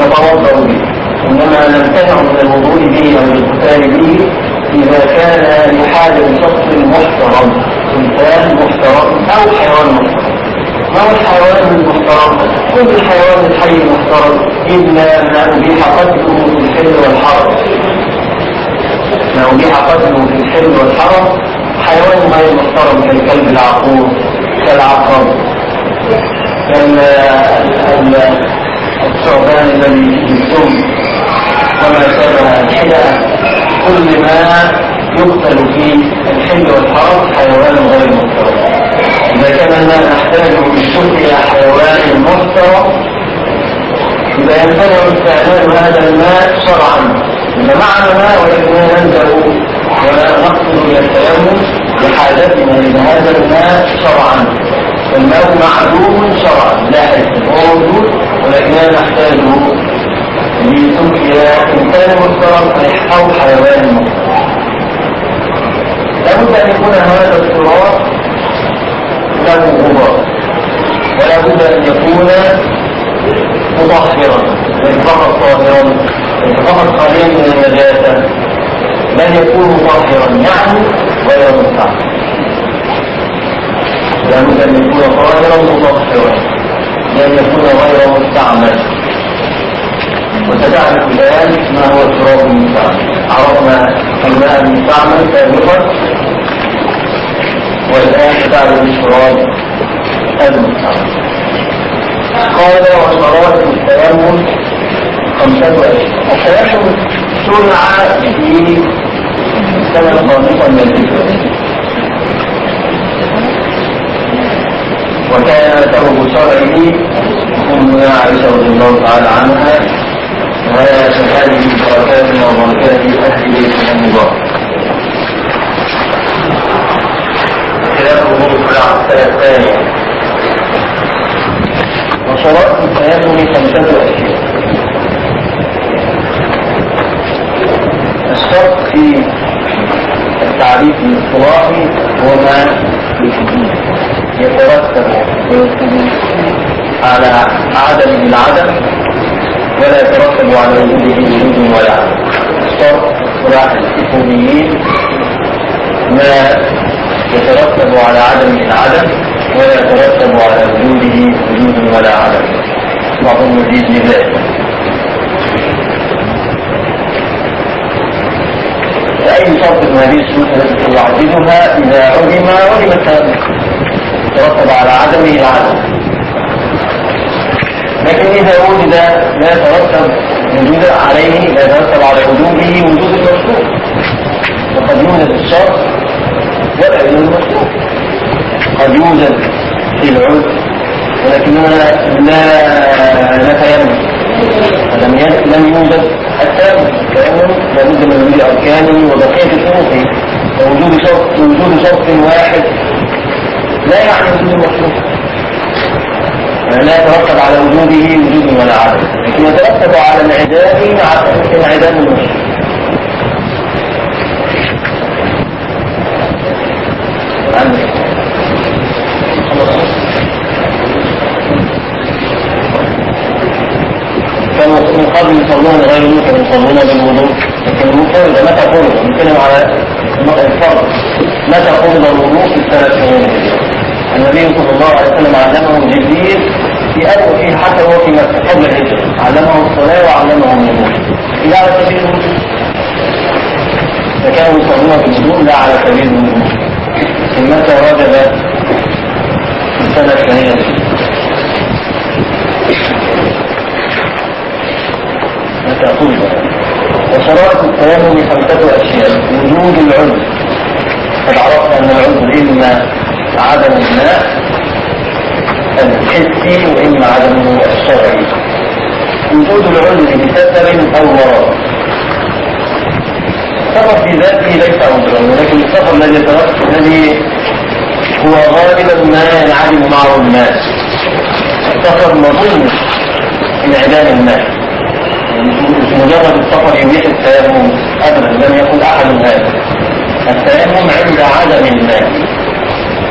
نتوضأ به. إنما نمتنع من الوضوء به أو الاغتسال به إذا كان لحاجة شخص محترم. إنسان محترم أو حيوان محترم. ما هو الحيوان المحترم؟ كل الحيوان الحي المحترم إلا ما أبيح قتله في الحل والحرم. ما أبيح قتله في الحل والحرم. حيوان غير محترم كالكلب العقور كالعقرب. كالثعبان الذي في السم وما شابه الحدى كل ما يقتل في الحل والحرم حيوان غير محترم إذا كان ما نحتاج بالشكر حيوان محترم إذا يمتنع استعمال هذا الماء شرعا. إذا معنا ماء ولكننا ننزل ولا نقصد إلى التيمم لحاجتنا إلى هذا الماء شرعا. الماء معدوم شرعا. لا حس هو موجود ولكننا نحتاجه لسكر إنسان محترم أو حيوان محترم لابد أن يكون هذا الصراط له غبار ولا بد أن يكون مطهرا. ليس فقط طاهرا ليس فقط خاليا من النجاسة بل يكون مطهرا يعني غير مستعمل لا بد أن يكون طاهرا مطهرا لأن يكون غير مستعمل. وستعرف الآن ما هو التراب المستعمل عرفنا الماء المستعمل سابقا والآن تعرف التراب المستعمل. قال وشرائط التيمم خمسة أشياء التيمم شرع في سنة خامسة من الهجرة وكان سبب شرعه أمنا عائشة رضي الله تعالى عنها. هذه بركات وبركات أهل بيت المبارك خلاف أمور السلام الثانية وشرائط التيمم خمسة أشياء الشرط في التعريف الاصطلاحي هو ما يترتب على عدم العدم ولا يترتب على وجوده وجود ولا عدم اصطلاح الحكوميين ما يترتب على عدم العدم ولا يترتب على وجوده وجود ولا عدم بعضهم يزيد لذلك فأي شرط من هذه الشروط التي يعددها إذا علم علم التابع يترتب على عدمه العدم لكن إذا وجد لا يترتب وجود عليه لا يترتب على وجوده وجود المشروط وقد يوجد الشرط ولا يوجد المشروط قد يوجد في العود ولكننا لا نتيمم. فلم لم يوجد التيمم التيمم لابد من وجود أركانه وبقية شروطه ووجود شرط وجود شرط واحد لا يعني وجود يعني لا يترتب على وجوده وجود ولا عدم. لكن يترتب على انعدامه انعدام المشروط كانوا من قبل يصلون غير الممكن يصلون بالوضوء لكن المفروض متى فرض نتكلم على الفرض. متى فرض الوضوء في الثلاث سنين النبي صلى الله عليه وسلم علمه جبريل في أول حتى هو في مكة قبل الهجرة. علمه الصلاة وعلمه الوضوء إلى على سبيل فكانوا يصلون بالوضوء لا على سبيل الوضوء متى وجب السنة الثانية متى طلب وشرائط التيمم خمسة أشياء وجود العذر قد عرفنا أن العذر إما عدم الماء الحسي وإما عدمه الشرعي وجود العذر بسفر أو مرض السفر في ذاته ليس عذرا ولكن السفر الذي يترتب الذي هو غالبا ما ينعدم معه الماء السفر مظن انعدام الماء مش مجرد السفر يبيح التيمم ابدا لم يقل احد هذا التيمم عند عدم الماء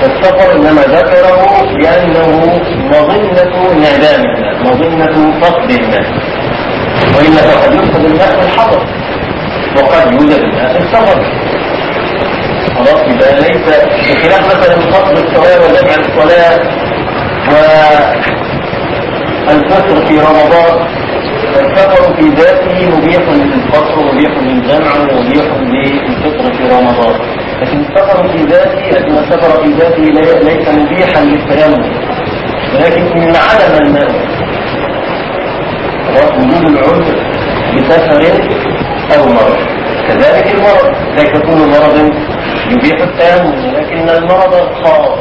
السفر انما ذكره لأنه مظنة انعدام الماء مظنة فقد الماء والا فقد يفقد الماء في الحضر وقد يوجد الماء في السفر خلاص يبقى ليس بخلاف مثلا فقد الصلاه وجمع الصلاه والفطر في رمضان السفر في ذاته مبيح للفطر ومبيح للجمع ومبيح للفطر في رمضان لكن السفر في ذاته أن السفر في ذاته ليس مبيحا للتيمم ولكن إن عدم الماء وجود العذر بسفر أو مرض. كذلك المرض لا يكون مرض يبيح التيمم ولكن المرض الخاص.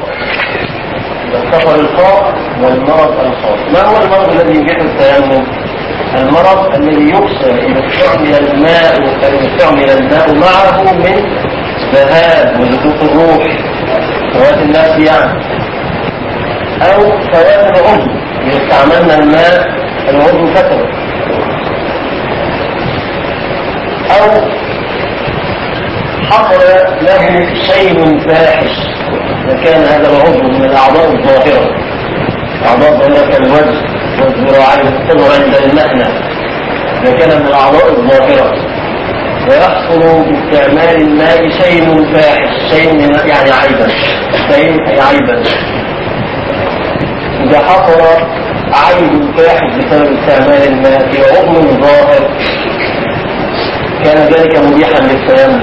السفر الخاص والمرض الخاص. ما هو المرض الذي يبيح التيمم المرض الذي يقصر إذا استعمل الماء إذا استعمل الماء معه من ذهاب ولزوق الروح. فوات الناس يعني. أو فوات العضو إذا استعملنا الماء العضو فترة أو حصل له شيء فاحش إذا كان هذا العضو من الأعضاء الظاهرة. أعضاء ظاهرة كالوجه والذراعين الصغرى عند المهنة إذا كان من الأعضاء الظاهرة. ويحصل باستعمال الماء شيء فاحش. شيء يعني عيبا. شيء عيبا. إذا حصل عيب فاحش بسبب استعمال الماء في عضو ظاهر كان ذلك مبيحا للتيمم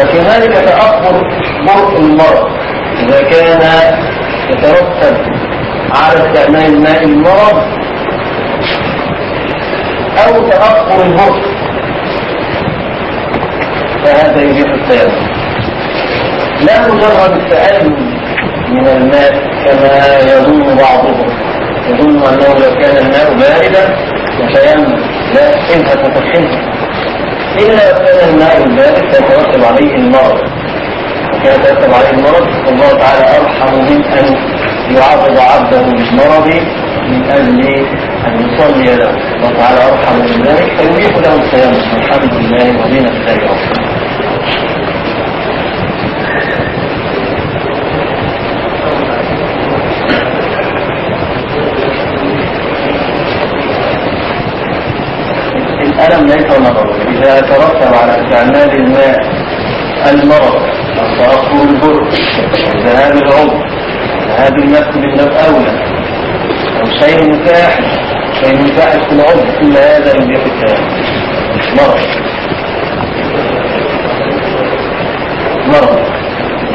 وكذلك تأخر برء المرض. إذا كان يترتب على استعمال الماء المرض أو تأخر البرء فهذا يبيح التيمم لا مجرد التألم من الماء كما يظن بعضهم. يظن أنه لو كان الماء باردا يتيمم لا إنها تتخنه إلا لو كان الماء البارد سيترتب عليه المرض. وكان يترتب عليه المرض والله تعالى أرحم من أن يعرض عبده بالمرض من أجل أن يصلي له. الله تعالى أرحم من ذلك فيبيح له التيمم الحمد لله ودين الخير الألم ليس مرض إذا ترتب على استعمال الماء المرض التأخر البرد ذهاب العمر ذهاب بالنفس أولى أو شيء فاحش شيء فاحش في العمر كل هذا يبيح مرض. مرض.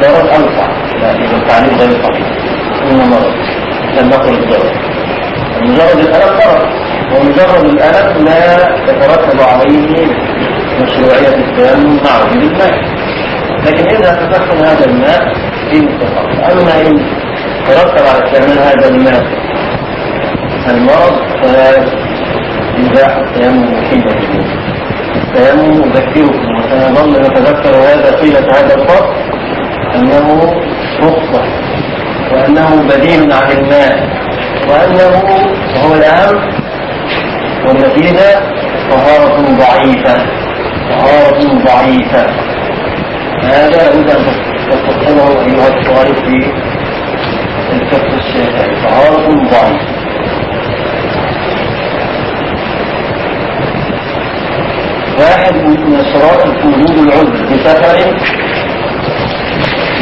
ضرر لا إذا التعليم غير صحيح. إنه مرض. لم نقل الضرر مجرد الألم ضرر ومجرد الألم لا يترتب عليه مشروعية التيمم مع وجود الماء لكن إذا تدخل هذا الماء إن استطاع أما إن ترتب على استعمال هذا الماء المرض يباح التيمم حين التيمم أذكركم وسنظل نتذكر هذا طيلة هذا الفصل أنه رخصة وأنه بديل عن الماء وأنه وهو الأهم والنتيجة طهارة ضعيفة. طهارة ضعيفة. هذا لابد أن تستطيعه أيها الطالب في الفقه الشافعي. طهارة ضعيفة. واحد من الشرائط وجود العذر بسفر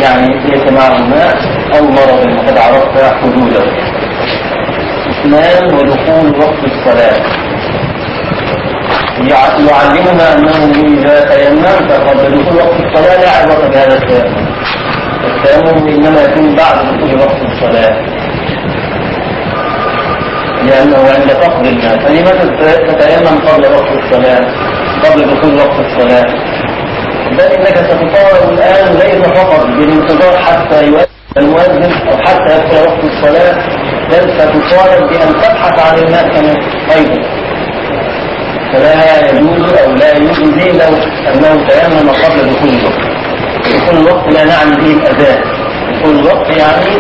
يعني ليس معه ماء أو مرض وقد عرفت حدوده. اثنان ودخول وقت الصلاة. يعلمنا أنه إذا تيممت قبل دخول وقت الصلاة لا عبرة بهذا التيمم التيمم إنما يكون بعد دخول وقت الصلاة. لأنه عند فقد الماء فلماذا تتيمم قبل وقت الصلاة؟ قبل دخول وقت الصلاة. بل إنك ستطالب الآن ليس فقط بالانتظار حتى يؤذن المؤذن أو حتى يدخل وقت الصلاة بل ستطالب بأن تبحث عن الماء كمان أيضا فلا يجوز أو لا يجوز لو أنه تيمم قبل دخول الوقت. دخول الوقت لا نعني به الأذان. دخول الوقت يعني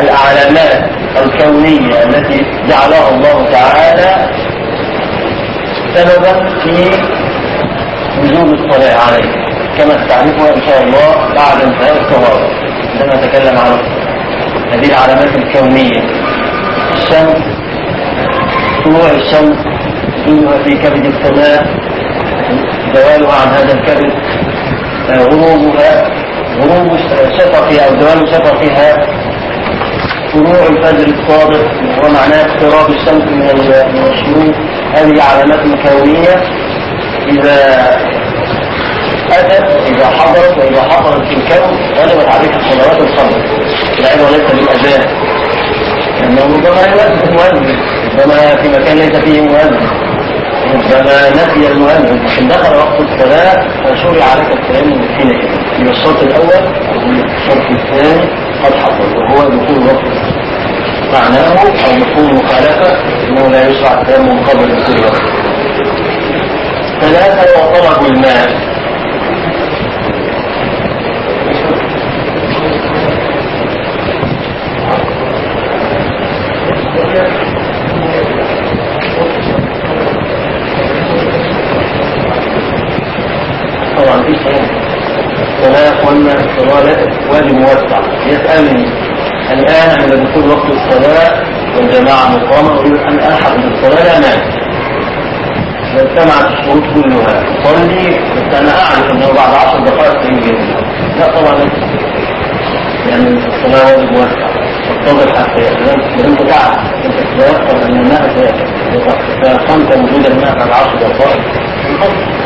الأعلامات الكونية التي جعلها الله تعالى سببا في وجوب الصلاة عليه. كما ستعرفها إن شاء الله بعد انتهاء نتكلم عن هذه العلامات الكونية. الشمس طلوع الشمس وجودها في كبد السماء زوالها عن هذا الكبد غروبها غروب شفقها أو زوال شفقها طلوع الفجر الصادق ومعناه اقتراب الشمس من الشروق. هذه علامات كونية إذا أتت إذا حضرت وإذا حضرت في الكون غلبت عليك الصلوات الخمس العبرة ليس بالأذان لأنه ربما يؤذن المؤذن ربما في مكان ليس فيه مؤذن ربما نسي المؤذن إن دخل وقت الصلاة فشرع عليك التيمم حينئذ يبقى الشرط الأول الشرط الثاني قد حصل وهو دخول وقت معناه أو مفهوم مخالفة. أنه لا يشرع التيمم قبل دخول الوقت. ثلاثة وطلب الماء طبعا في صلاة الصلاة واجب موسع يسألني الآن عند دخول وقت الصلاة والجماعة مقامة. أريد أن ألحق بالصلاة لا مانع. إذا اجتمعت الشروط كلها. صلي بس أنا أعرف أنه بعد عشر دقائق سيجي لا طبعا. لأن الصلاة واجب موسع تنتظر حتى أنت تعرف أنت تتيقن أن الماء تيقنت وجود الماء بعد عشر دقائق انتظر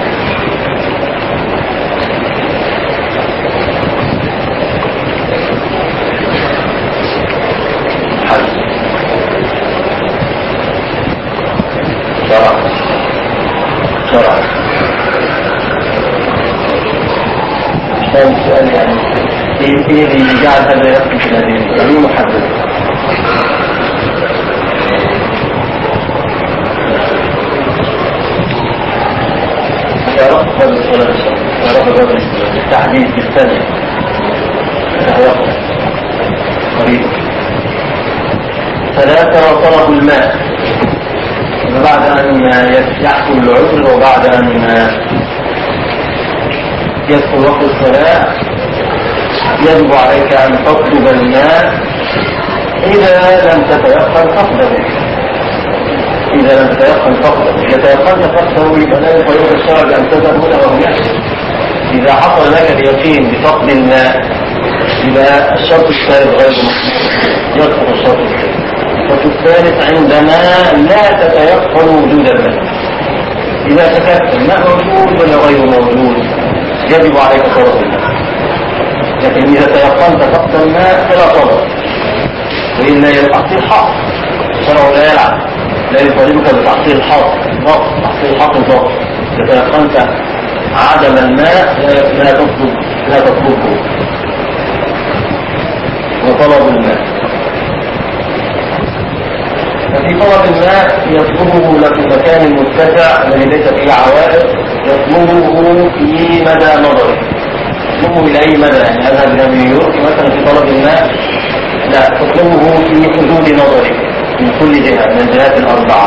شرع شرع كان السؤال يعني إيه إيه اللي جعل هذا يحكم في هذه يعني محدد باب الصلاة باب التعديل بالثاني يعرف قريب ثلاثة طلب الماء بعد أن يحصل العذر وبعد أن يدخل وقت الصلاة يجب عليك أن تطلب الماء. إذا لم تتيقن فقده إذا لم تتيقن فقده إذا تيقنت فقده يبقى لا الشرع بأن تذهب هنا وهو إذا حصل لك اليقين بفقد الماء يبقى الشرط الثالث غير مسلم. يسقط الشرط الثالث. الثالث عندما لا تتيقن وجود الماء. إذا شككت الماء موجود ولا غير موجود؟ يجب عليك طلب الماء لكن إذا تيقنت فقد الماء فلا طلب وإلا تحصيل حق الشرع لا يلعب لا يطالبك بتحصيل حق ضغط تحصيل حق ضغط. إذا تيقنت عدم الماء لا تطلب لا تطلبه. وطلب الماء. ففي طلب الماء يطلبه في مكان متسع الذي ليس فيه عوائق يطلبه في مدى نظره يطلبه إلى أي مدى؟ يعني أذهب إلى نيويورك مثلا في طلب الماء لا تطلبه في حدود نظرك من كل جهة من الجهات الأربعة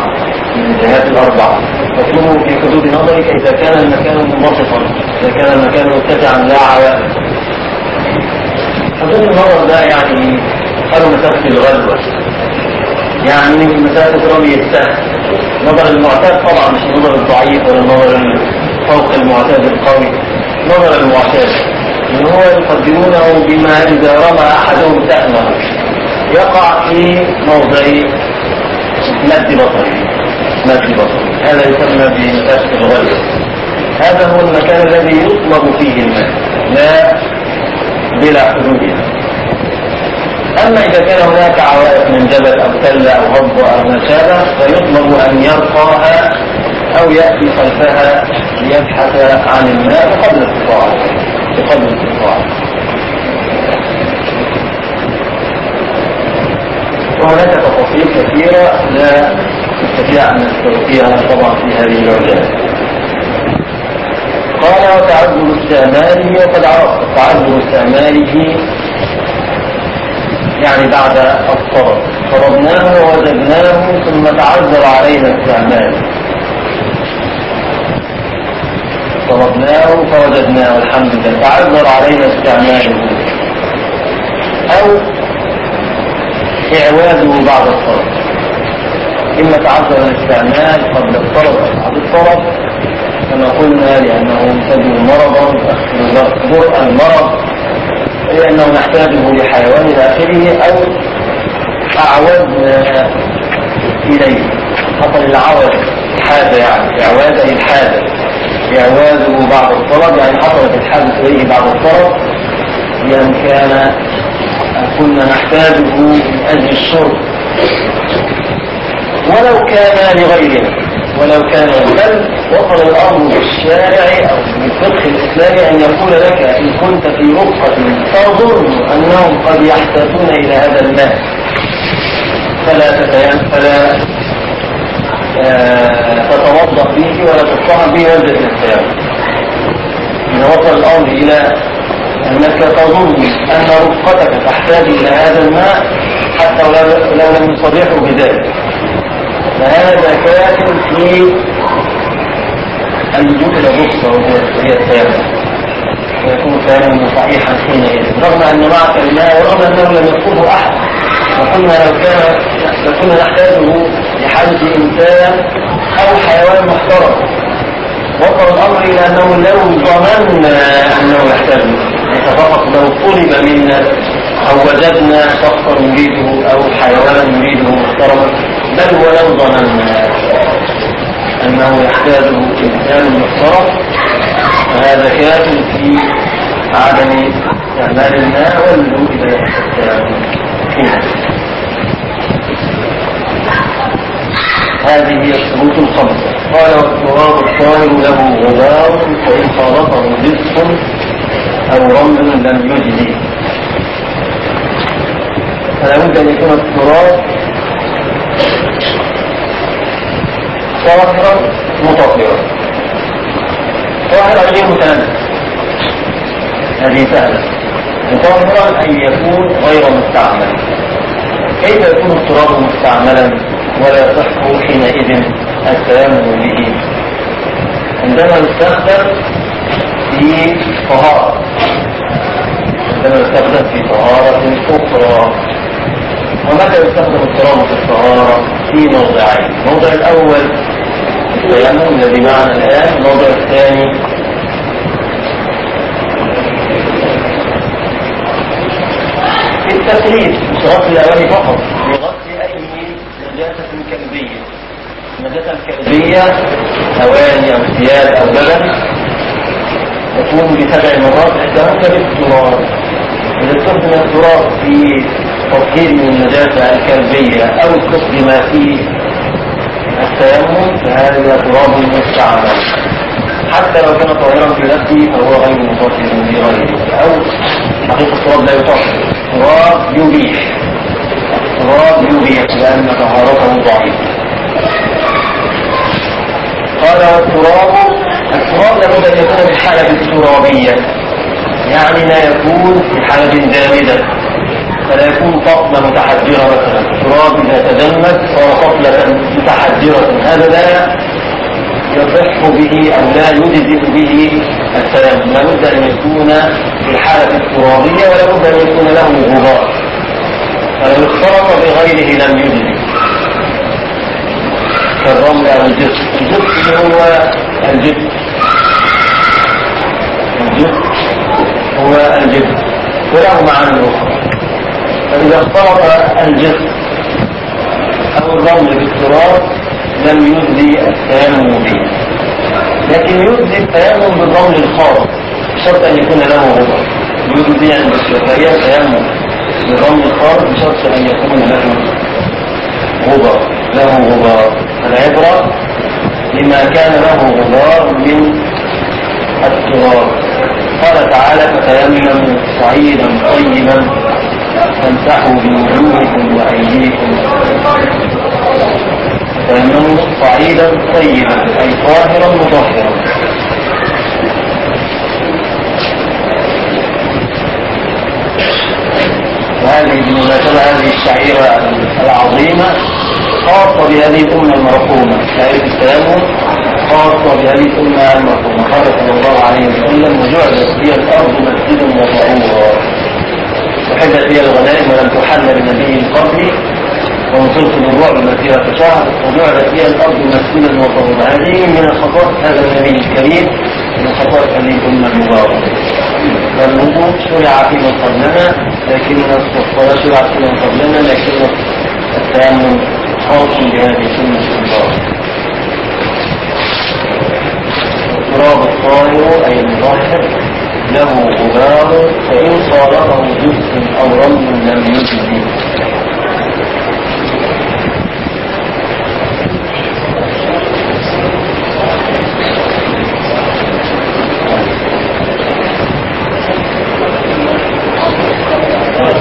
من الجهات الأربعة. تطلبه في حدود نظرك إذا كان المكان منبسطا إذا كان المكان متسعا لا عوائق. حدود النظر ده يعني قالوا مسافة الغزوة. يعني مسافة رمي السهم نظر المعتاد طبعا مش النظر الضعيف ولا النظر فوق المعتاد القوي. نظر المعتاد. ان هو يقدمونه بما إذا رمى أحدهم سهما يقع في موضع مد بصري. مد بصري. هذا يسمى بمسافة الغزوة هذا هو المكان الذي يطلب فيه الماء لا بلا حدودها أما إذا كان هناك عوائق من جبل أو تلة أو هضبة أو ما شابه فيطلب أن يرقاها أو يأتي خلفها ليبحث عن الماء بقدر استطاعته بقدر استطاعته وهناك تفاصيل كثيرة لا نستطيع أن نستوفيها طبعا في هذه العجالة قال وتعذر استعماله وقد عرفت تعذر استعماله يعني بعد الطرد طردناه ووجدناه ثم تعذر علينا استعماله طردناه فوجدناه الحمد لله. تعذر علينا استعماله. أو إعواده بعد الطرد اما تعذر الاستعمال قبل الطرد أو بعد الطرد كما قلنا لأنه يسبب مرضا برء المرض لأنه نحتاجه لحيوان إلى آخره أو أعودنا إليه. حصل العوض حاجة يعني إعواد أي الحاجة إعواده بعد الطلب يعني حصلت الحاجة إليه بعد الطلب لأن كان كنا نحتاجه من أجل الشرب. ولو كان لغيرنا ولو كان بل وصل الأمر بالشارع أو بالفقه الإسلامي أن يقول لك إن كنت في رقة تظن أنهم قد يحتاجون إلى هذا الماء فلا تتيم فلا آه تتوضأ به ولا تطهر به ولا التيمم إذا وصل الأمر إلى أنك تظن أن رفقتك تحتاج إلى هذا الماء حتى لو لم يصرحوا بذلك. فهذا كافٍ في اللجوء إلى الرخصة وهي التيمم ويكون التيمم صحيحا حينئذ. رغم أن معك الماء ورغم أنه لم يطلبه أحد. وقلنا لو كان لكنا نحتاجه لحاجة إنسان أو حيوان محترم. وصل الأمر إلى أنه لو ظننا أنه يحتاجه. فقط لو طلب منا أو وجدنا شخصا نريده أو حيوانا نريده محترما بل ولو ظننا أنه يحتاجه إنسان محترم فهذا كاف في عدم استعمال الماء واللجوء إلى هذه هي الشروط الخمسة. قال والتراب الطاهر له غبار فإن خالطه رزق أو رمل لم يجزي فلا بد أن يكون التراب طاهرا مطهرا. طاهرا غير متنزل هذه سهلة. مطهرا أن يكون غير مستعمل. كيف يكون التراب مستعملا ولا يصح حينئذ التيمم به؟ عندما يستخدم في طهارة. عندما يستخدم في طهارة أخرى. ومتى يستخدم التراب في الطهارة؟ في موضعين. الموضع الأول التيمم الذي معنا الآن. الموضع الثاني في التسليم مش غسل الأواني فقط. أي نجاسة كلبية. النجاسة الكلبية أواني أو ثياب أو بدن تكون بسبع مرات إحداهن بالتراب إذا استخدم التراب في تطهير من النجاسة الكلبية أو استخدم في التيمم فهذا تراب مستعمل. حتى لو كان طاهرا في نفسه فهو غير مطهر لغيره أو حقيقة التراب لا يطهر. تراب يبيح. التراب يبيح لأن طهارته ضعيفة. قال والتراب التراب لابد أن يكون بالحالة الترابية يعني لا يكون في حالة جامدة فلا يكون فصلة متحجرة مثلا. التراب إذا تجمد صار فصلة متحجرة. هذا لا يصح به أو لا يجزئ به التيمم. لابد أن يكون في الحالة الترابية ولا بد أن يكون له غبار. فلو اختلط بغيره لم يجزئ. كالرمل أو الجسم. الجسم هو الجسم الجسم هو الجسم وله معاني أخرى. فإذا اختلط الجسم أو الرمل بالتراب لم يجزي التيمم به. لكن يجزي التيمم بالرمل الخاص بشرط أن يكون له غبار يجزي عند الشافعية التيمم بالرمل الخاص بشرط أن يكون له غبار له غبار العبرة لما كان له غبار من التراب. قال تعالى فتيمموا صعيدا طيبا فامسحوا بوجوهكم وأيديكم. تيمموا صعيدا طيبا أي طاهرا مطهرا. وهذه بمناسبة هذه الشعيرة العظيمة خاصة بهذه الأمة المرحومة. شعيرة التيمم خاصة بهذه الأمة المرحومة. قال صلى الله عليه وسلم وجعلت هي الأرض مسجدا وطهورا. وحدت هي الغنائم ولم تحل بنبي قبلي. ونصرت بالرعب مسيرة شهر وجعلت هي الأرض مسجدا وطهورا. هذه من الخطوات هذا النبي الكريم من خطوات هذه الأمة المباركة. والوضوء شرع فيما قبلنا لكن الصلاة شرع فيما قبلنا لكن التيمم خاص بهذه السنة المباركة التراب الطاهر أي المطهر له غبار فإن صالحه جزء أو رمل لم يجزي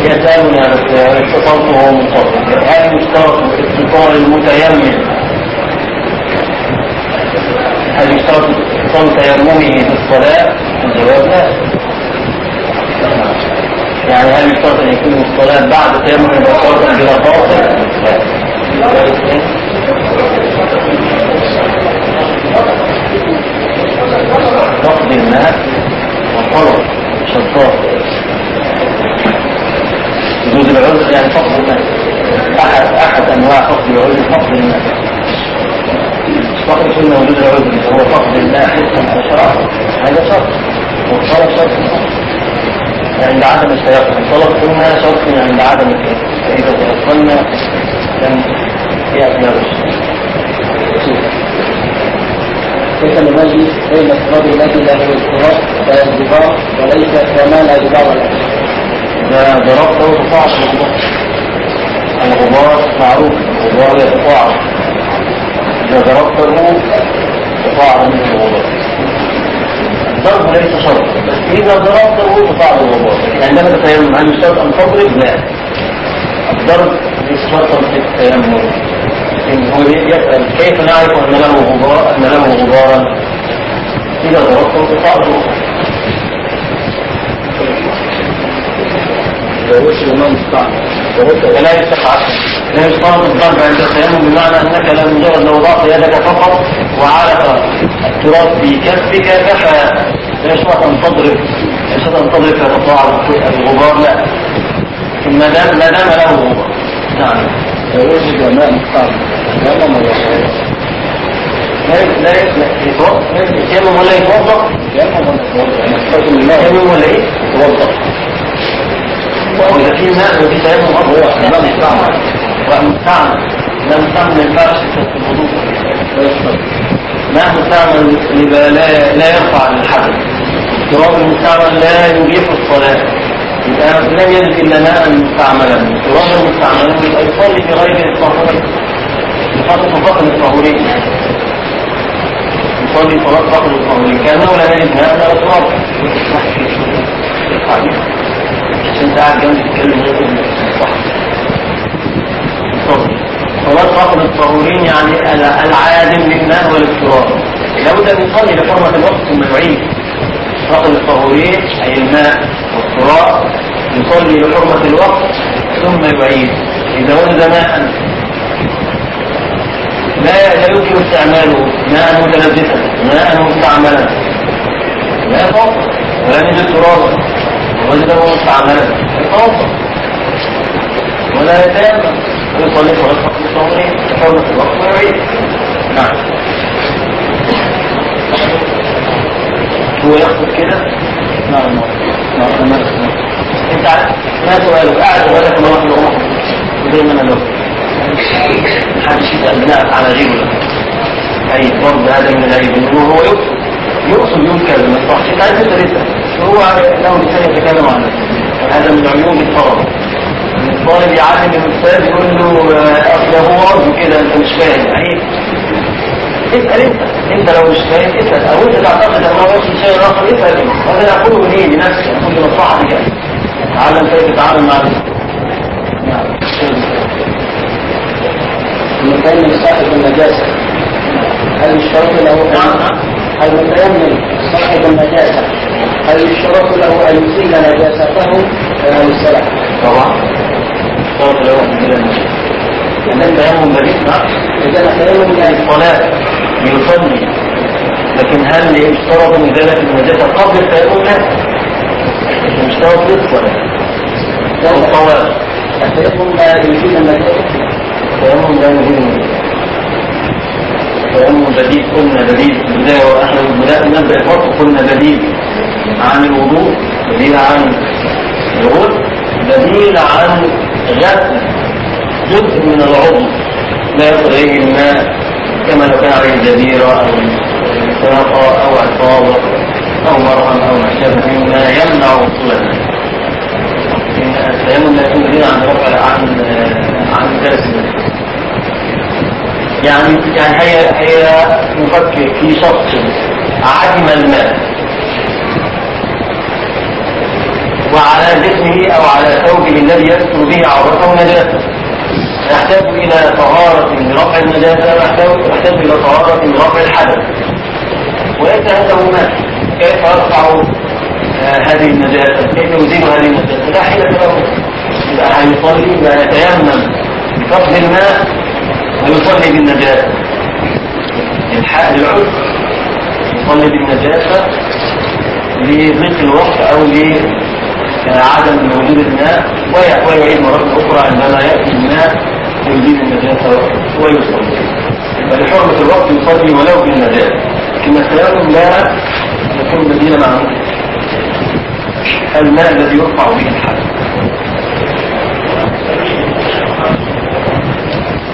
يسألنا الاتصال وهو منفصل هل يشترط اتصال المتيمم. هل يشترط اتصال تيممه بالصلاة؟ الجواب لا. يعني هل يشترط أن يكون الصلاة بعد تيمم مباشرة بلا فاصل؟ فقد الماء والطلب شطار وجود العذر يعني فقد الماء. احد أحد أنواع فقد العذر فقد الماء فقد قلنا وجود العذر هو فقد الماء حسا وشرعا هذا شرط. والطلب شرط. عند عدم التيقن الطلب قلنا شرط عند عدم التيقن فاذا تيقنا لم يأتي الشرط كيف نميز بين التراب الذي له اضطراب كالغبار وليس وما لا غبار له إذا ضربته تقاعد الغبار الغبار معروف الغبار يتقاعد إذا ضربته تقاعد منه الغبار الضرب ليس شرط بس إذا ضربته تقاعد الغبار لكن عندما تتيمم هل يشترط أن تضرب؟ لا. الضرب ليس شرطا في التيمم هو يسأل كيف نعرف أن له غبار أن له غبارا إذا ضربته تقاعد الغبار ووصل ما مستعمل. فلا يستقع لا يشترط الضرب عند التيمم بمعنى انك لا مجرد لو وضعت يدك فقط وعلق التراب في كفك كفى لا يشترط ان تضرب لا يشترط ان تضرب فتطلع الغبار لا ما دام ما دام له غبار نعم ووصل ماء مستعمل ولا ما لا لا لا يتوضا يتيمم ولا يتوضا يتيمم ولا إيه؟ يتوضا وإذا في ماء وفي تيمم ماء مستعمل ماء مستعمل ماء مستعمل ما ينفعش في الوضوء ماء مستعمل يبقى لا لا يرفع الحدث التراب المستعمل لا يجيب الصلاة. يبقى لم يجد إلا ماء مستعملا. التراب المستعمل يبقى يصلي في غير الطهورين. يخصص فقد الطهورين. يصلي صلاة فقد الطهورين. كأنه لا يجد ماء ولا تراب عشان قاعد جنبي تتكلم صح فقد الطهورين يعني ال- العادم للماء والاضطرار لابد أن يصلي لحرمه الوقت ثم يعيد. فقد الطهورين أي الماء والاضطرار يصلي لحرمة الوقت ثم يعيد. إذا وجد ماء. لا لا يمكن استعماله. ماء متلبسا. ماء مستعملا. لا يتوضا ولا يجد ترابا وجده مستعملا يتوضا ولا يتيمم ويصلي صلاه فقد الطهورين حرمه الوقت ويعيد نعم هو يقصد كده نعم نعم نعم انت عارف ما سؤاله قاعد ولا الله في الامر زي ما أنا لو محدش يسال بناء على غيره اي برضه هذا من العيب انه هو يقصد يقصد ينكر ما يصحش انت انت لسه هو له لسان يتكلم عن نفسه. هذا من عيوب الطلب الطالب يعلم الأستاذ يقول له آه، أصل هو قصده كده أنت مش فاهم. عيب اسأل انت. انت لو مش فاهم اسأل. أو انت تعتقد ان هو يقصد شيء اخر اسأل انت. وأنا اقوله ليه لنفسي. أقول لمصلحتك يعني. تعلم كيف تتعامل مع نفسك نعم المتيمم صاحب النجاسة هل يشترط له نعم. المتيمم صاحب النجاسة هل يشترط له أن يزيل نجاسته؟ كما السلف؟ طبعا. اشترط له ان يزيل لأن التيمم بديل نعم إذا التيمم لا الصلاة يصلي. لكن هل يشترط ازاله النجاسة؟ قبل التيمم لا. مش يشترط للصلاه أو الطواف. التيمم لا يزيل النجاسة التيمم لا يزيل النجاسه التيمم بديل. قلنا بديل. في البدايه وإحنا بدأنا نبدا الفرق قلنا بديل. عن الوضوء بديل عن الغسل بديل عن غسل جزء من العضو. لا اليه الماء كما لو كان عليه جزيرة أو ساقه أو عصابة أو مرهم أو ما شابه مما يمنع وصول التيمم لا يكون بديل عن رفع عن عن درس يعني يعني هي هي نفكر في شخص عدم الماء. وعلى جسمه أو على ثوبه الذي يستر به عورته نجاسه يحتاج إلى طهارة لرفع النجاسة ويحتاج يحتاج إلى طهارة لرفع الحدث. وليس عنده ماء كيف يرفع آه، هذه النجاسة؟ كيف يزيل هذه النجاسة؟ لا حيلة له. يبقى هيصلي ويتيمم بفضل الماء ويصلي بالنجاسة. الحق للعذر يصلي بالنجاسة لضيق الوقت أو لعدم وجود الماء وي- ويعيد مرة أخرى عندما يأتي الماء ويزيد النجاسة ويصلي. يبقى لحرمة الوقت يصلي ولو بالنجاسة لكن التيمم لا يكون بديلا عن الماء الذي يرفع به الحدث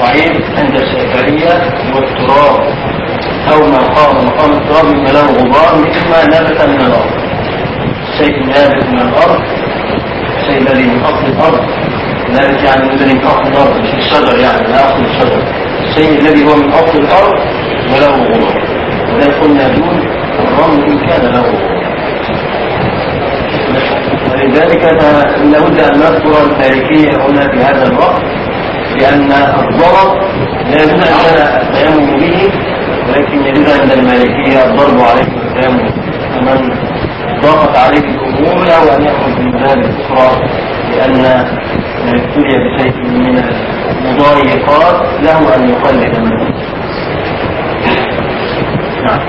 صحيح عند الشافعية والتراب. أو ما قام مقام التراب مما له غبار مما نبت من الأرض. شيء نابت من الأرض. الذي من أصل الأرض. نابت يعني الذي من أصل الأرض مش الشجر يعني لا أصل الشجر. الشيء الذي هو من أصل الأرض وله غبار ولا قلنا دون الرمل إن كان له ولذلك لابد أن نذكر التاريخية هنا في هذا الوقت لأن الضرر لا يجوز عندنا التيمم به ولكن يجوز عند المالكية الضرب عليه التيمم فمن ضاقت عليه الأمور له أن يأخذ من باب الأخرى لأن من ابتلي بشيء من المضايقات له أن يقلد منه. نعم.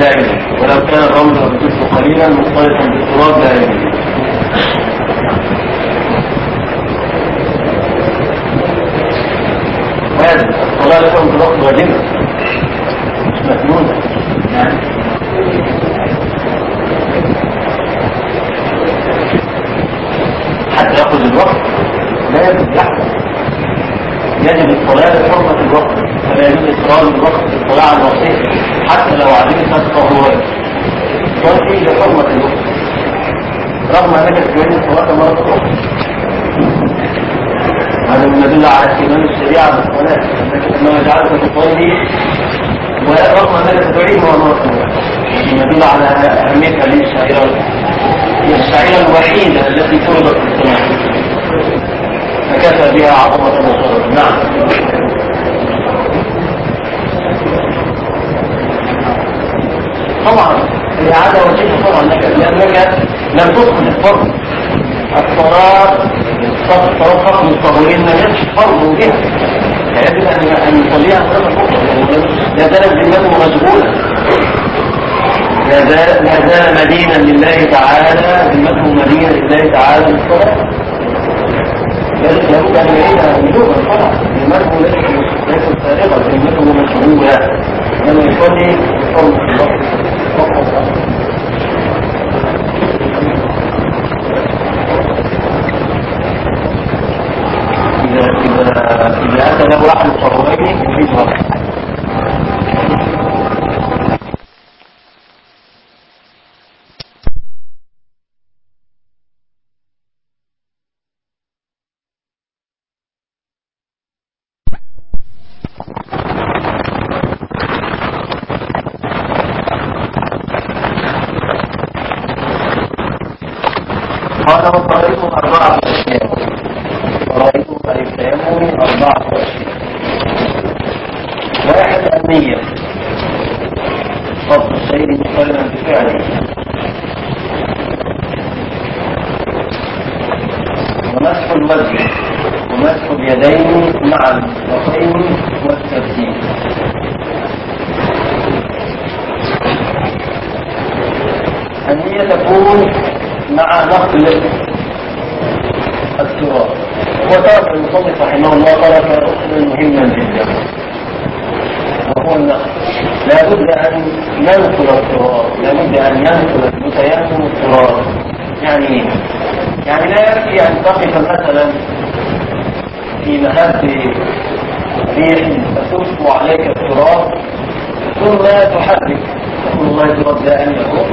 لا ولو كان الرمل يجوز قليلا مختلطا بالتراب لا يجوز واجب الصلاة لكم تضغط واجبة مش مسنونة يعني حتى يأخذ الوقت لا يجب يحفظ يجب الصلاة لحرمة الوقت فلا يجوز إكرام الوقت في الصلاة على الوقت حتى لو عدمت الطهورات يصلي لحرمة الوقت رغم أنك تجوز الصلاة مرة أخرى هذا من يدل على اهتمام الشريعة بالصلاة. أنك إنما جعلك تصلي ورغم أنك تعيد مرة أخرى يدل على أهمية هذه الشعيرة هي الشعيرة الوحيدة التي فرضت في السماء فكفى بها عظمة وصدر نعم. طبعا. الإعادة لك لأنك لم تدخل الفرض الصلاة صلاة فقط الطهورين لم يكن فرض بها فيجب أن يصليها صلاة لا زالت ذمته مشغولة لا زال مدينا لله تعالى ذمته مدينة لله تعالى بالصلاة لابد أن يعيد وجوبا طبعا ذمته ليست سارقة ذمته مشغولة لما يصلي فقط إذا إذا إذا أتى له أحد الصورين يريد وقت قال وقرأت أربعة أشياء قرأت التيمم أربعة أشياء واحد النية الشيء مقارنا بفعله. ومسح الوجه ومسح اليدين مع الرفين والترتيب النية تكون مع نقل التراب. وترك المصنف رحمه الله ترك ركنا مهما جدا. وهو النقل. لا بد أن ينقل التراب لا بد أن ينقل المتيمم التراب. يعني إيه؟ يعني لا يكفي أن تقف مثلا في مهب ريح فتشفو عليك التراب ثم تحرك. تقول الله التراب ده أن يكون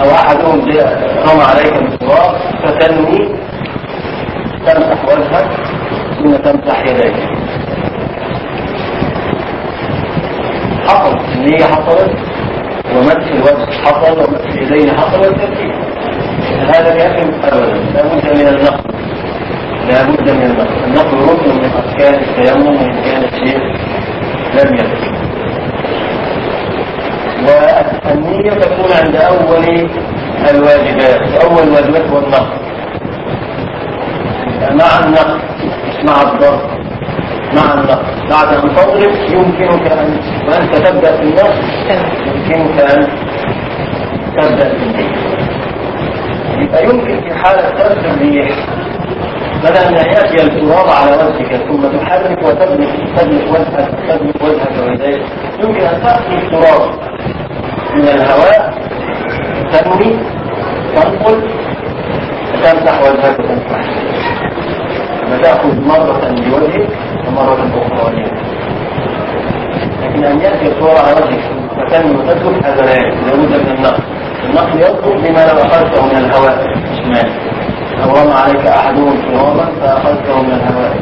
أو أحدهم جاء رمى عليك التراب فتنوي تمسح وجهك ثم تمسح يديك. حصل النية حصلت ومسح الوجه حصل ومسح اليدين حصل والترتيب هذا كافٍ ابدا لابد من النقل. لابد من النقل. النقل ركن من أركان التيمم وإن كان الشيء لم يكن والنية تكون عند أول الواجبات أول الواجبات هو النقل مع النقل مع الضرب مع النقل بعد أن تضرب يمكنك أن وأنت تبدأ في النقل يمكنك أن تبدأ في النية يبقى يمكن في حالة ترك الريح. بدل أن يأتي التراب على وجهك ثم تحرك وتدلك تدلك وجهك تدلك وجهك ويديك يمكن أن تأخذ التراب من الهواء تنوي تنقل تمسح وجهك وتمسح. فتأخذ مرة بوجهك ومرة أخرى لكن أن يأتي التراب على وجهك فتنوي وتدلك هذا لا يجوز. لابد من النقل. النقل يطلب بما لو أخذته من الهواء. شمال أو رمى عليك أحدهم ترابا فأخذته من الهواء.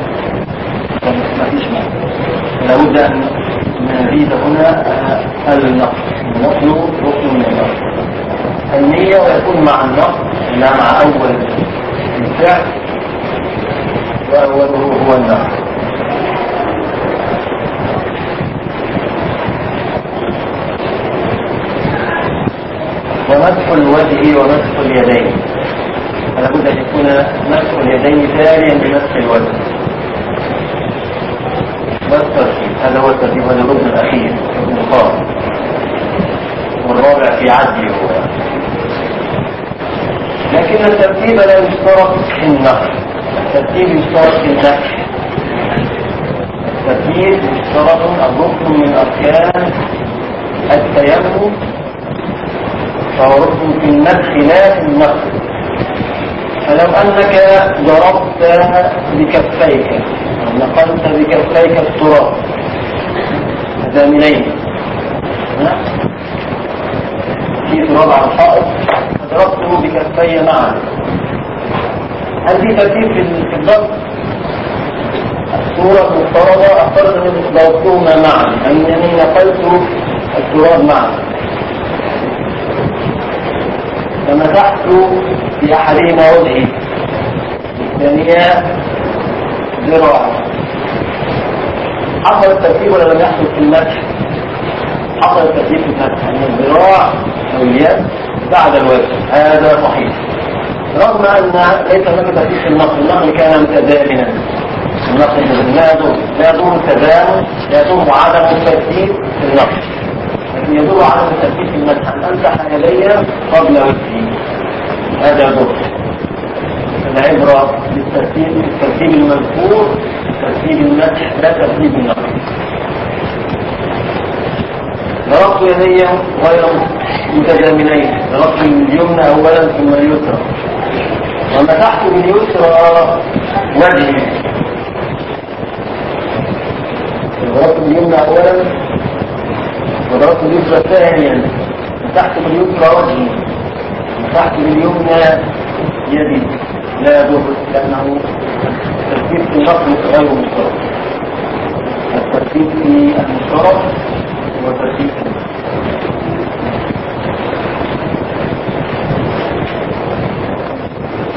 ما فيش لابد أن نزيد هنا النقل. النقل ركن من النقل. النية ويكون مع النقل لا مع أول الفعل وأوله هو النقل. ومسح الوجه ومسح اليدين. فلا بد أن يكون مسح اليدين تاليا بمسح الوجه. والترتيب. هذا هو الترتيب هذا الركن الأخير ركن والرابع في عدل هو. لكن الترتيب لا يشترط في النقل الترتيب يشترط في النقل الترتيب يشترط الركن من أركان التيمم فهو ركن في النفخ لا في النقل فلو أنك ضربت بكفيك نقلت بكفيك التراب زامنين في تراب على الحائط فضربته بكفي معا. هل في ترتيب في الضرب؟ الصورة المفترضة أفترض أن ضربتهما معا أنني نقلت التراب معا. فمسحت في أحدهما وجهي الثانية ذراعي حصل الترتيب ولا لم يحصل في المسح؟ حصل الترتيب في المسح أن الذراع أو اليد بعد الوجه هذا صحيح. رغم أن ليس هناك ترتيب في النقل النقل كان متزامنا. النقل لا يدور لا يدور التزامن لا يدور عدم الترتيب في النقل. يدور عدم الترتيب في المسح أن أمسح يدي قبل وجهي هذا يدور العبرة بالترتيب الترتيب المذكور ترتيب المسح لا ترتيب النقل ضربت يدي غير متزامنين ضربت اليمنى اولا ثم اليسرى. ومسحت باليسرى وجهي. ضربت اليمنى اولا وضربت اليسرى ثانيا مسحت باليسرى وجهي مسحت باليمنى يدي. لا يضر لأنه الترتيب في النقل غير مشترك. الترتيب في المشترك هو ترتيب في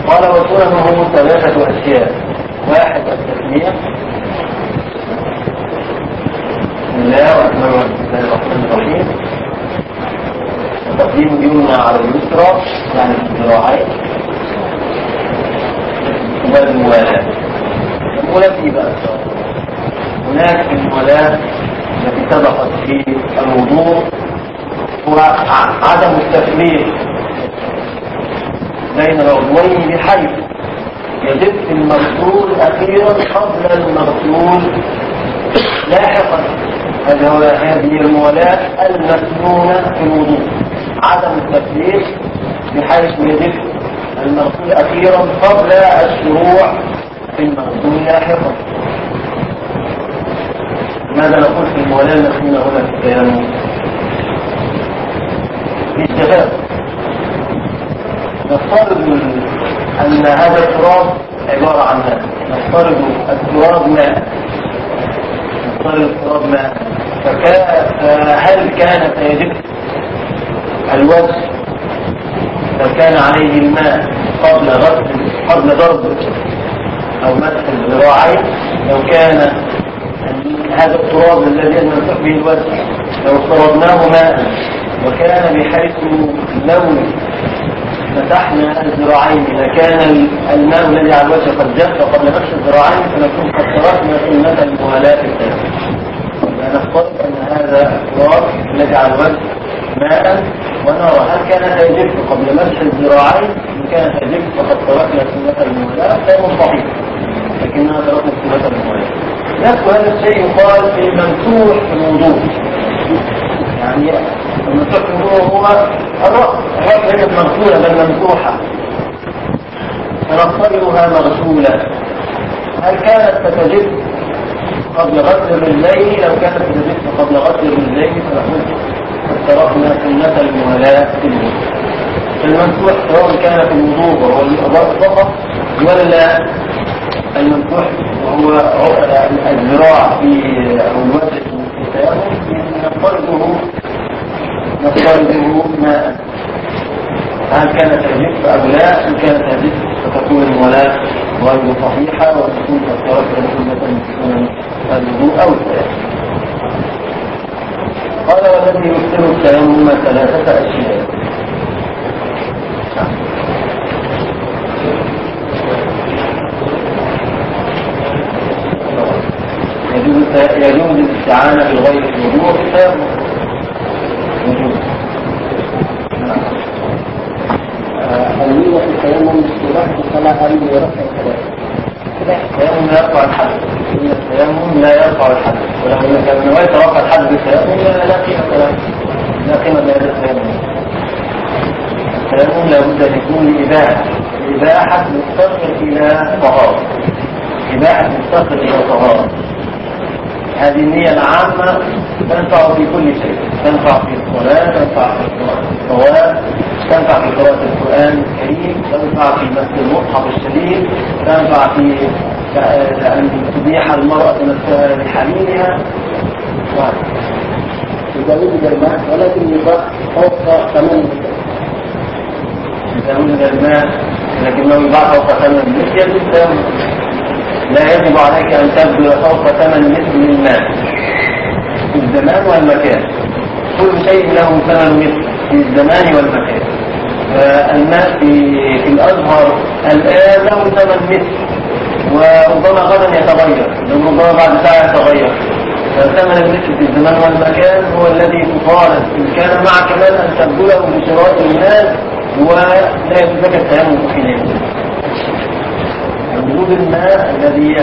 قال وسننه ثلاثة أشياء. واحد التسمية. بسم الله الرحيم تقديم اليمنى على اليسرى يعني في الذراعين والموالاة الموالاة إيه بقى هناك الموالاة التي سبقت في الوضوء هو عدم التفريق بين العضوين بحيث يجب المغسول أخيرا قبل المغسول لاحقا هذا هو هذه الموالاة المسنونة في الوضوء. عدم التفريق بحيث يجب المغسول أخيرا قبل الشروع في المغسول لاحقا ماذا نقول في المولاة المسنونة هنا في التيمم؟ في الشباب نفترض أن هذا التراب عبارة عن ماء. نفترض التراب ماء. نفترض التراب ماء. فهل كان سيجب الوجه لو كان عليه الماء قبل غسل قبل ضرب أو مسح الذراعين لو كان هذا التراب الذي نمسح به الوجه لو افترضناه ماء وكان بحيث لو مسحنا الذراعين إذا كان الماء الذي على الوجه قد جف قبل مسح الذراعين فنكون قد تركنا سنه الموالاة الثانية. نفترض إن هذا التراب الذي على الوجه ماء ونرى هل كان سيجف قبل مسح الذراعين إن كان سيجف فقد تركنا سنة المولاة فهو صحيح. لكننا تركنا سنة المولاة نفس هذا الشيء يقال في الممسوح في الوضوء يعني الممسوح في الوضوء هو الرأس الرأس ليست مغسولة بل ممسوحة فنفترضها مغسولة هل كانت ستجف قبل غسل الرجلين لو كانت ستجف قبل غسل فنقول تركنا سنة الموالاة في الوضوء الممسوح سواء كان في الوضوء وهو الأضاء فقط ولا الممسوح وهو الذراع في في التيمم نفترضه نفترضه ماء. هل كانت تهديف أو لا إن كانت تهديف فتكون المولاة غير صحيحة وتكون قد تركنا سنة من الوضوء أو التيمم قال والذي يكثر التيمم ثلاثة أشياء. يجوز الاستعانة بغير الوضوء في التيمم يجوز النية في التيمم استباحة الصلاة أم ورفع الكلام التيمم لا يرفع الحدث. التيمم لا يرفع الحدث. ولو كان نويت رفع الحدث بالتيمم لا قيمة له لا قيمة لهذا التيمم التيمم لابد أن يكون لإباحة الإباحة مفتقر إلى طهارة. إباحة مفتقر إلى طهارة. هذه النية العامة تنفع في كل شيء. تنفع في الصلاة تنفع في الصواب تنفع في قراءة القرآن الكريم تنفع في مس المصحف الشريف تنفع في أن تبيح المرأة نفسها لحليلها إذا وجد الماء ولكن يباح فوق ثمانية إذا وجد الماء لكنه يباع فوق ثمن. التيمم لا يجب عليك أن تبذل فوق ثمن مثل الماء في الزمان والمكان. كل شيء له ثمن مثل في الزمان والمكان. الماء في في الأزهر الآن له ثمن مثل. وربما غدا يتغير. ربما بعد ساعة يتغير. فثمن المثل في الزمان والمكان هو الذي تطالب إن كان معك مال أن تبذله بشراء المال ولا يجوز لك التيمم حينئذ وجود الماء الذي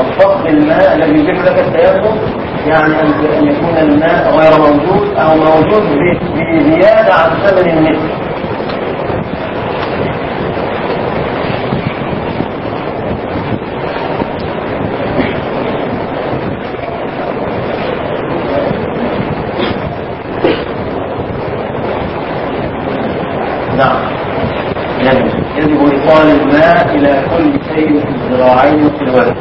الفقد الماء الذي يجب لك التيمم يعني أن يكون الماء غير موجود أو موجود بزيادة عن ثمن المثل نعم. يجب يجب إيصال الماء إلى كل شيء في الذراعين وفي الوجه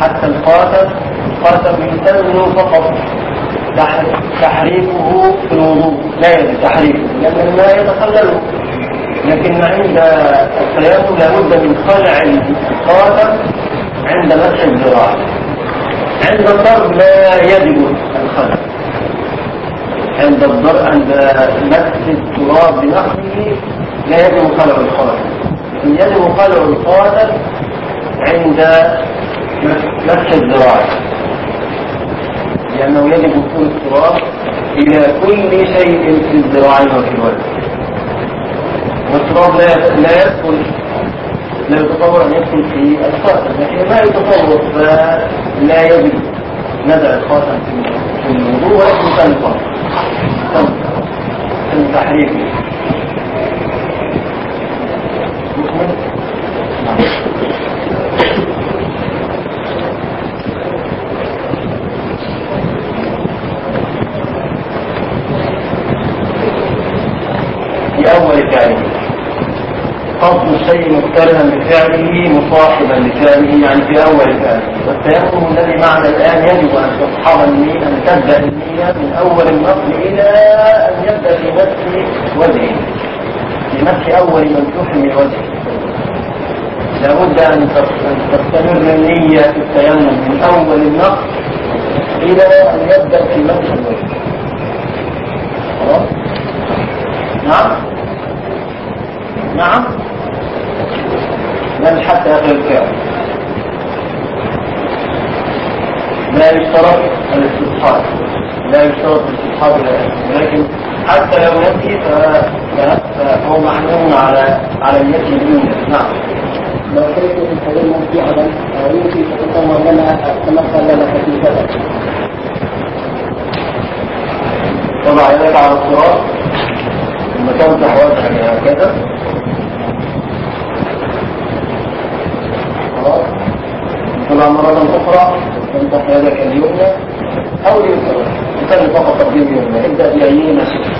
حتى القاتل القاتل يسن فقط. تحريفه في الوضوء لا يجب تحريفه لأن الماء يتخلله. لكن عند التيمم لابد من خلع القاتل عند مسح الذراع. عند الضرب لا يجب الخلع. عند الضر عند مسح التراب بنقله لا يجب خلع الخاتم يجب خلع الخاتم عند مسح الذراع لأنه يجب وصول التراب إلى كل شيء في الذراعين وفي الوجه والتراب لا يدخل لا يتصور أن يدخل في الخاتم لكن ما يتصور فلا يجب نزع الخاتم في الوضوء ولكن كان الخاتم التحريف في أول فعله قصد الشيء مقترنا بفعله مصاحبا لفعله يعني في أول فعله والتيمم الذي معنا الآن يجب أن تصحب النية أن تبدأ النية من أول النصب إلى أن يبدأ في مسح وجهه. في مسح أول ممسوح من وجهه. لابد أن تستمر النية في التيمم من أول النصب إلى أن يبدأ في مسح الوجه. خلاص؟ نعم؟ نعم؟ بل حتى آخر الفعل لا يشترط الاستصحاب لا يشترط الاستصحاب ولكن حتى لو نفي فهو محمول على على الأولى نعم. لو كنت في التيمم فعلا يمكن تتصور لنا تمثل لنا كيفية وضع يدك على الصراط ثم تمسح وجهك هكذا خلاص طلع مرة أخرى تمسح يدك اليمنى أو اليسرى تكلم فقط اليمنى ابدأ بأيهما شئت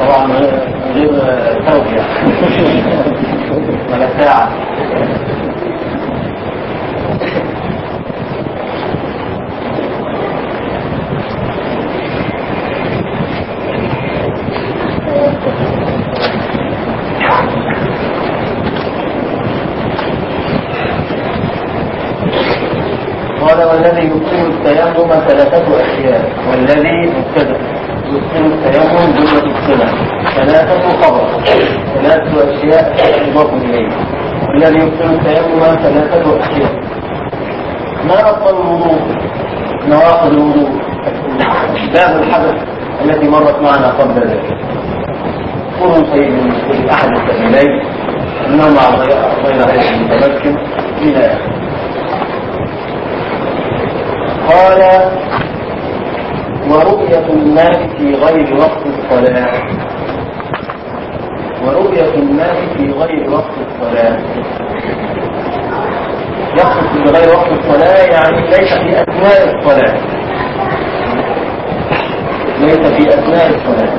طبعا غير توجيه ولا ساعة قال والذي يبطل التيمم ثلاثة أشياء والذي مبتدأ يبطل التيمم جملة الصلة ثلاثة خبر ثلاثة أشياء يضاف إليه والذي يبطل التيمم ثلاثة أشياء ناقض الوضوء نواقض الوضوء باب الحدث التي مرت معنا قبل ذلك كل شيء من أحد السبيلين النوم على غير غير المتمكن إلى آخره قال ورؤية الماء في غير وقت الصلاة ورؤية الماء في غير وقت الصلاة يقصد في غير وقت الصلاة يعني ليس في أثناء الصلاة. ليس في أثناء الصلاة.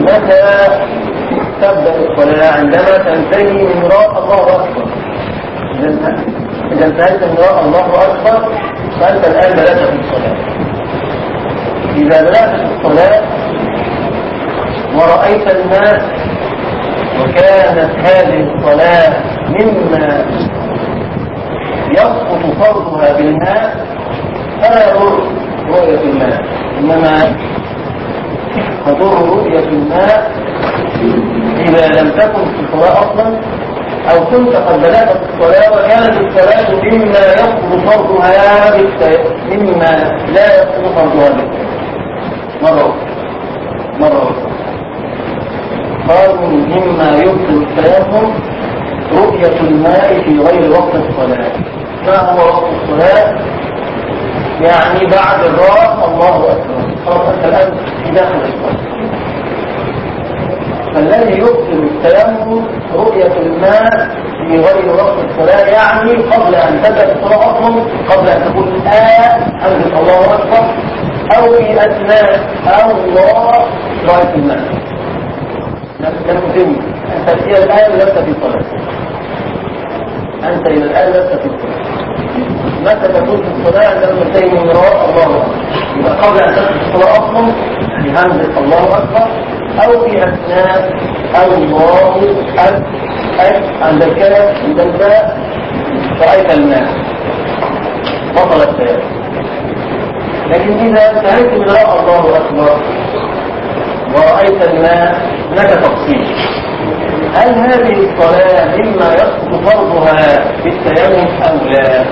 متى تبدأ الصلاة؟ عندما تنتهي من راء الله أكبر. إذا انتهيت من وراء الله أكبر فأنت الآن بدأت في الصلاة. إذا بدأت في الصلاة ورأيت الناس وكانت هذه الصلاة مما يسقط فرضها بالماء فلا يضر رؤية الماء. إنما تضر رؤية الماء إذا لم تكن في الصلاة أصلا أو كنت قد بدأت في الصلاة وكانت الصلاة مما يسقط فرضها مما لا يسقط فرضها بالتيمم مرة مرة قال مما يبطل التيمم رؤية الماء في غير وقت الصلاة. ما هو وقت الصلاة؟ يعني بعد الراء الله أكبر. خلاص الآن في داخل الصلاة فالذي يبطل التيمم رؤية الماء في غير وقت الصلاة يعني قبل أن تبدأ الصلاة أصلا قبل أن تقول الآية أنزل الله أكبر أو في أثناء أو الله رأيت الماء لم تتم. أنت إلى الآن لست في صلاة. أنت إلى الآن لست في صلاة. متى تكون في الصلاة عندما تنتهي من وراء الله. أكبر يبقى قبل أن تدخل الصلاة أصلا بهمزة الله أكبر أو في أثناء الله أكبر. عند الكلام عند الباء. رأيت الماء. بطل السير. لكن إذا انتهيت من وراء الله أكبر ورأيت الماء هناك تفصيل. هل هذه الصلاة مما يسقط فرضها بالتيمم أو لا؟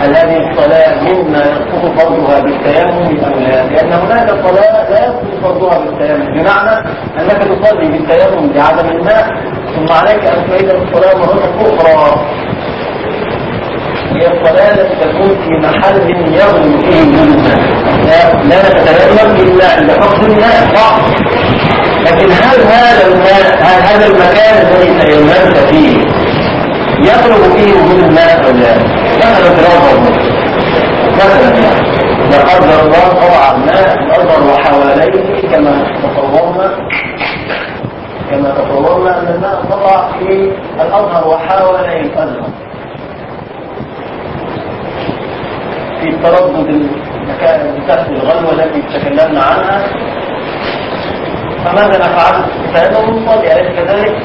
هل هذه الصلاة مما يسقط فرضها بالتيمم أو لا؟ لأن هناك صلاة لا يسقط فرضها بالتيمم بمعنى أنك تصلي بالتيمم بعدم الماء ثم عليك أن تعيد الصلاة مرة أخرى. هي الصلاة التي تكون في محل يغلب فيه. الماء لا نتيمم إلا عند فقد الماء. فقط لكن هل هذا الماء هل هذا المكان الذي تيممت فيه يطلب فيه وجود الماء أو لا؟ مثلا في الأرض مثلا يعني لا قدر الله طبعا ماء الأرض وحواليه كما تصورنا كما تصورنا ان الماء طبع الازهر وحوالي الازهر في تردد المكان مساحه الغلوه التي تكلمنا عنها فماذا نفعل؟ فهذا نصلي أليس كذلك؟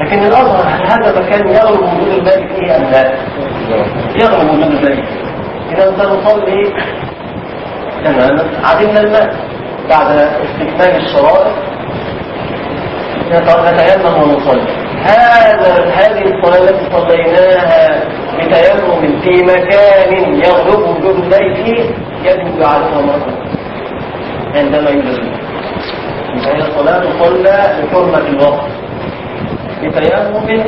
لكن الأظهر هل هذا مكان يغلب وجود الماء فيه أم لا؟ يغلب وجود فيه إذا سنصلي تماما عدمنا الماء بعد استكمال الشرائط نتيمم ونصلي هذا هذه الصلاة التي صليناها بتيمم في مكان يغلب وجود فيه يجب عليها مرة عندما الماء فهي صلاة تصلى لحرمة الوقت. بتيمم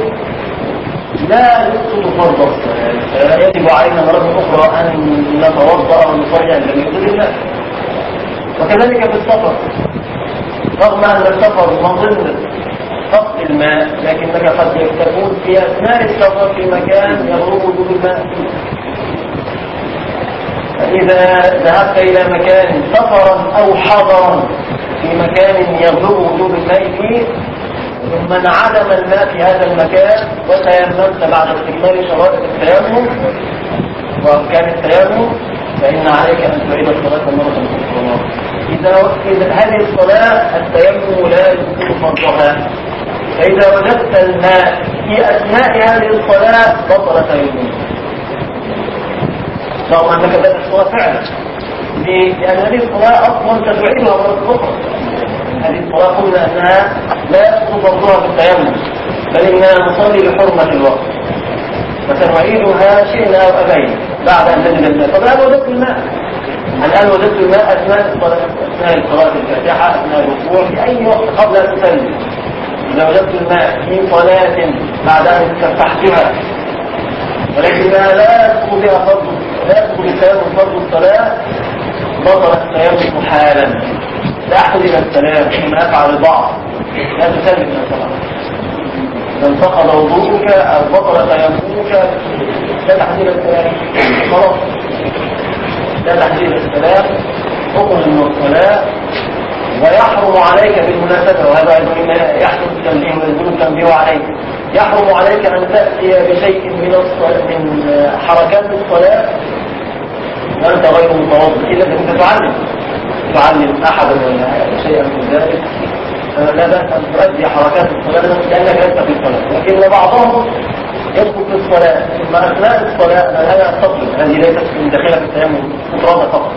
لا يسقط فرض الصلاة. يجب علينا مرة أخرى أن نتوضأ ونصلي عند وجود الماء وكذلك في السفر. رغم أن السفر مظن فقد الماء لكنك قد تكون في أثناء السفر في مكان يغرب وجود الماء. فإذا ذهبت إلى مكان سفرا أو حضرا في مكان يغلب وجود الماء فيه ثم انعدم الماء في هذا المكان وتيممت بعد استكمال شرائط التيمم وأركان التيمم فإن عليك أن تعيد الصلاة مرة أخرى. إذا هذه الصلاة التيمم لا يسقط فرضها. فإذا وجدت الماء في أثناء هذه الصلاة بطل تيممك رغم أنك بدأت الصلاة فعلا؟ لأن هذه الصلاة أصلا تتعيدها مرة أخرى. هذه الصلاة قلنا أنها لا يسقط فرضها بالتيمم بل إننا نصلي لحرمة الوقت. وسنعيدها شئنا أو أبينا بعد أن نجد الماء. طب الآن وجدت الماء. الآن وجدت الماء أثناء الصلاة أثناء قراءة الفاتحة أثناء الركوع في أي وقت قبل أن تسلم. إذا وجدت الماء في صلاة بعد أن استفتحتها ولكنها لا يسقط بها فرض لا يسقط التيمم فرض الصلاة بطل التيمم حالا. لا أحد السلام كما يفعل البعض لا تسلم من الصلاة إذا انتقض وضوءك أو بطل تيممك لا تحديد السلام. خلاص. لا تحديد السلام. من الصلاة ويحرم عليك بالمناسبة وهذا مما يحدث التنبيه ويجب التنبيه عليه. يحرم عليك أن تأتي بشيء من من حركات الصلاة وأنت غير متوضئ. إلا أنت تعلم تعلم أحدا شيئا من ذلك لا بأس أن تؤدي حركات الصلاة لأنك لست في الصلاة. لكن بعضهم يدخل في الصلاة. ثم أثناء الصلاة لا يستطيع. هذه ليست من داخلة في التيمم مفردة فقط.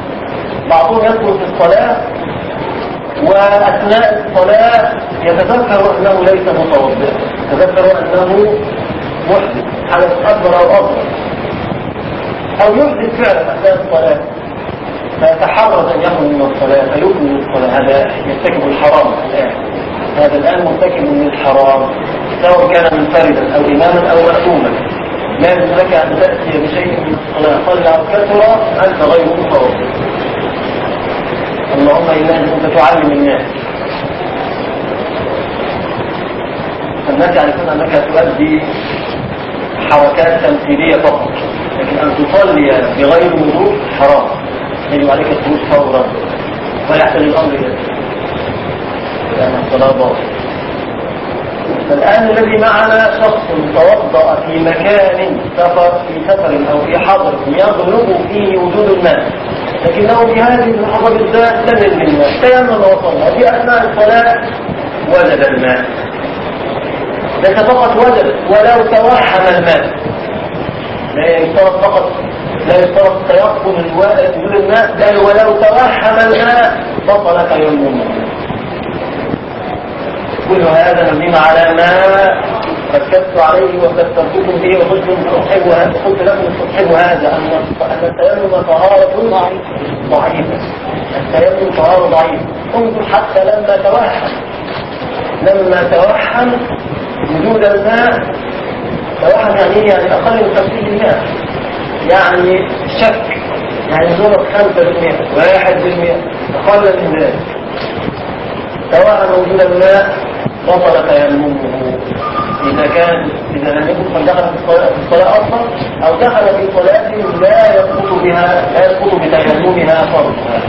بعضهم يدخل في الصلاة وأثناء الصلاة يتذكر أنه ليس متوضئا يتذكر أنه محدث حدث أكبر أو أصغر أو يحدث فعلا أثناء الصلاة فيتحرز أن يخرج من الصلاة فيكمل الصلاة. هذا يرتكب الحرام الآن. هذا الآن مرتكب للحرام سواء كان منفردا أو إماما أو مأموما. لازم لك أن تأتي بشيء من الصلاة. قل أو كثر أنت غير متوضئ. اللهم إلا أنت تعلم الناس. الناس يعرفون أنك تؤدي حركات تمثيلية فقط. لكن أن تصلي بغير وضوء حرام. يجب عليك الخروج فورا. ويحتاج الأمر إلى لأن الصلاة باطلة. فالآن الذي معنا شخص توضأ في مكان سفر في سفر أو في حضر يغلب فيه وجود الماء لكنه في هذه اللحظة بالذات لم يجد الماء تيمم وصلى في أثناء الصلاة وجد الماء. ليس فقط وجد ولو توهم الماء. لا يشترط فقط لا يشترط تيقن وجود الماء بل ولو توهم الماء بطل تيممه كل هذا مبني على ما ركزت عليه وكثرتكم به وقلت تصحب قلت لكم تصحب هذا. أن التيمم طهارة ضعيفة. التيمم طهارة ضعيفة. انظر حتى لما توهم لما توهم وجود الماء توهم يعني يعني أقل من 50% يعني شك. يعني نظرة 5% 1% أقل من ذلك. توهم وجود الماء بطل تيممه. إذا كان إذا لم يكن قد دخل في الصلاة, أصلا أو دخل في صلاة لا يسقط بها لا يسقط بتيممها فرضها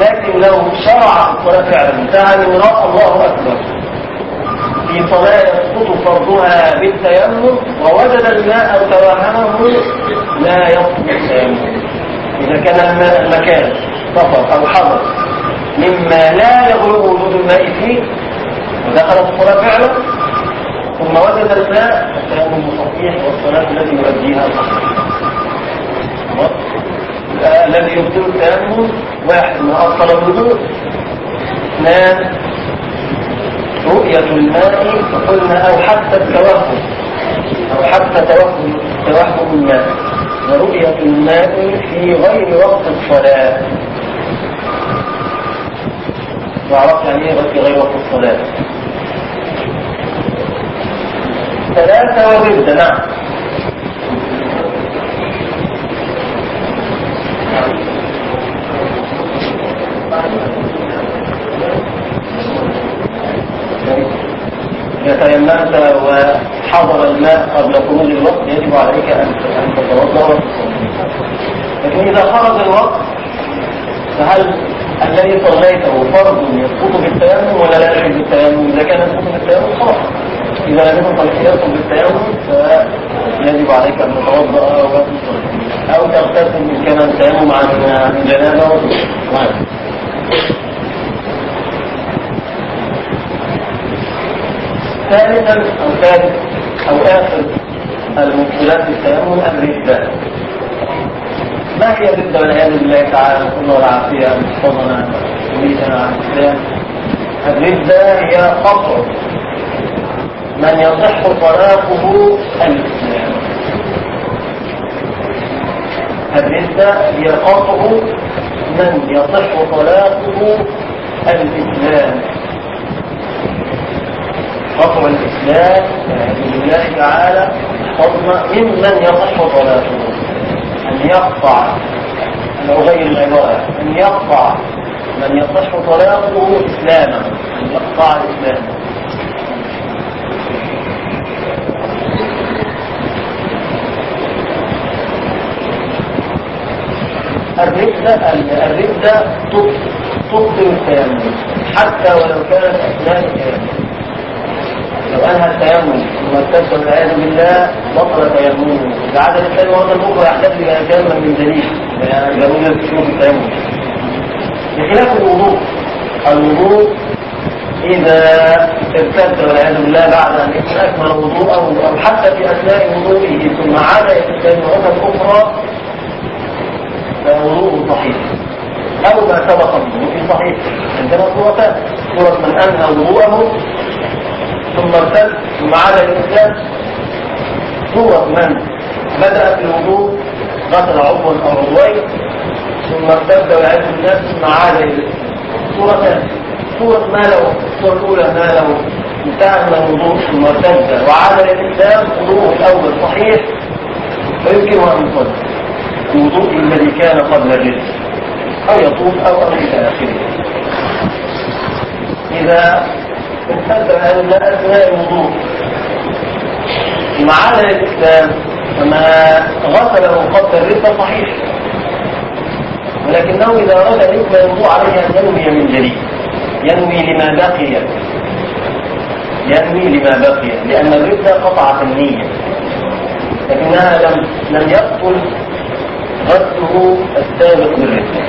لكن لو شرع الصلاة فعلا من رأى الله أكبر؟ في صلاة يسقط فرضها بالتيمم ووجد الماء أو توهمه لا يسقط التيمم إذا كان الماء المكان سفر أو حضر مما لا يغلب وجود الماء فيه ودخل الصلاة فعلا ثم وجد الماء التيمم صحيح والصلاة التي يؤديها الذي يبطل التيمم واحد ما أصل الوجود اثنان رؤية الماء فقلنا أو حتى التوهم أو حتى توهم توهم الماء ورؤية الماء في غير وقت الصلاة. وعرفت يعني إيه في غير وقت الصلاة. ثلاثة وردة نعم. إذا تيممت وحضر الماء قبل خروج الوقت يجب عليك أن تتوضأ. لكن إذا خرج الوقت فهل الذي صليته فرض يسقط بالتيمم ولا لا يسقط بالتيمم؟ إذا كان يسقط بالتيمم خلاص. إذا لم يكن يسقط بالتيمم فيجب عليك أن تتوضأ أو تغتسل من كان التيمم عن من جنابة ثالثا أو ثالث أو آخر المبطلات التيمم الردة ما هي الردة والعياذ بالله تعالى؟ الله العافية أن يحفظنا ويريدنا عن الإسلام الردة هي قطع من يصح طلاقه الإسلام الردة هي قطع من يصح طلاقه الإسلام قطع الإسلام لله تعالى حضن ممن يصح طلاقه؟ أن يقطع. أن أغير العبارة. أن يقطع. من يصح طلاقه إسلاما. أن يقطع الإسلام الردة تبطل التيمم حتى ولو كانت أثناء التيمم. لو أنهى التيمم ثم ارتد والعياذ بالله بطل تيممه. اذا عاد الانسان مره أخرى يحتاج إلى يتيمم من يعني جابوا في شروط التيمم. بخلاف الوضوء الوضوء إذا ارتد والعياذ بالله بعد أن أكمل وضوءه أو حتى في أثناء وضوئه ثم عاد إلى مرة أخرى صحيح. أو ما سبق الوضوء صحيح. عندنا صورتان. صورة من أنهى وضوءه ثم ارتد ثم عاد الإنسان. صورة من بدأ في الوضوء غسل عضوا أو عضوين ثم ارتد والعياذ بالله ثم عاد إلى صورتان. صورة ما له؟ الصورة الأولى ما له؟ انتهى من الوضوء ثم ارتد وعاد للإسلام وضوءه الأول صحيح. ويمكن أن يصلي الوضوء الذي كان قبل الرزق أو يطوف أو أو إلى آخره. إذا ارتد أن أثناء الوضوء ثم عاد للإسلام فما غسله قبل الرزق صحيح. ولكنه إذا أراد أن يكمل الوضوء عليه أن ينوي من جديد ينوي لما بقي. ينوي لما بقي لأن الردة قطعت النية. لكنها لم لم يبطل غسله السابق بالردة